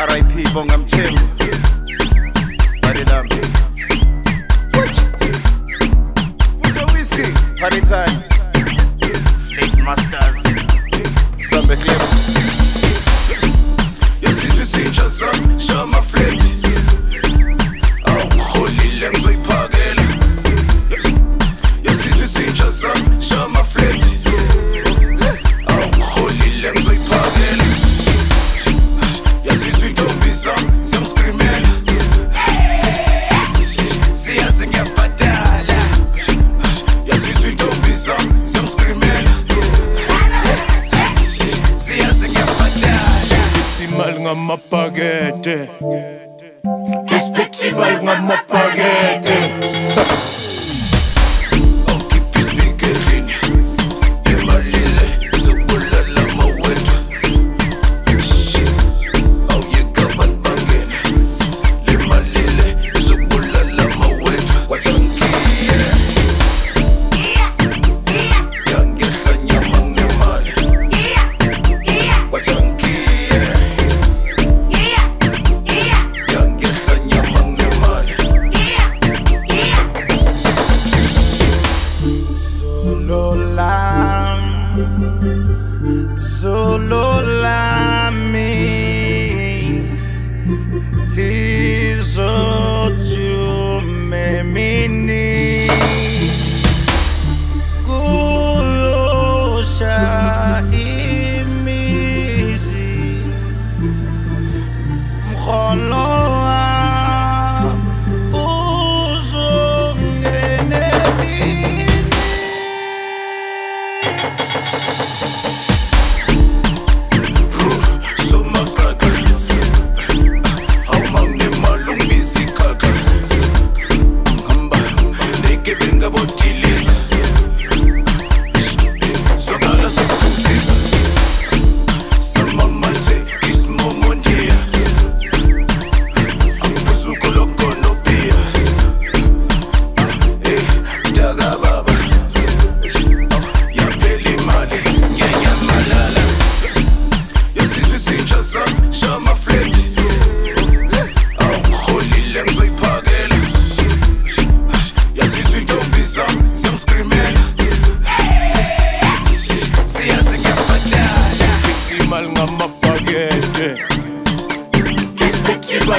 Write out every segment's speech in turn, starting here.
R.I.P. Bonga Mthembu Bari lami Fuja Whiskey Party time Fleet Masters Sambe Clem Yesizwe sintsha sami ngamabhakethe ispektibal ngamabhakethe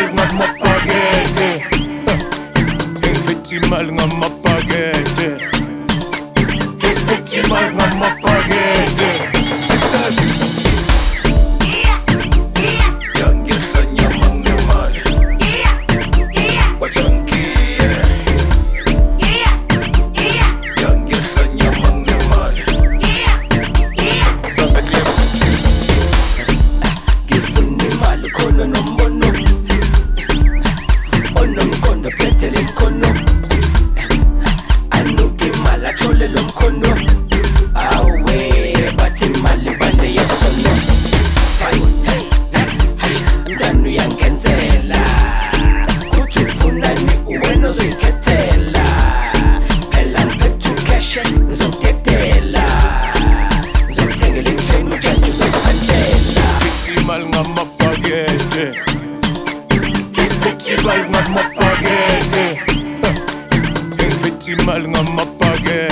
mal nan ma pagete. Gen beti mal nan ma pagete. Gen beti mal nan ma pagete 말랑한 맛박에.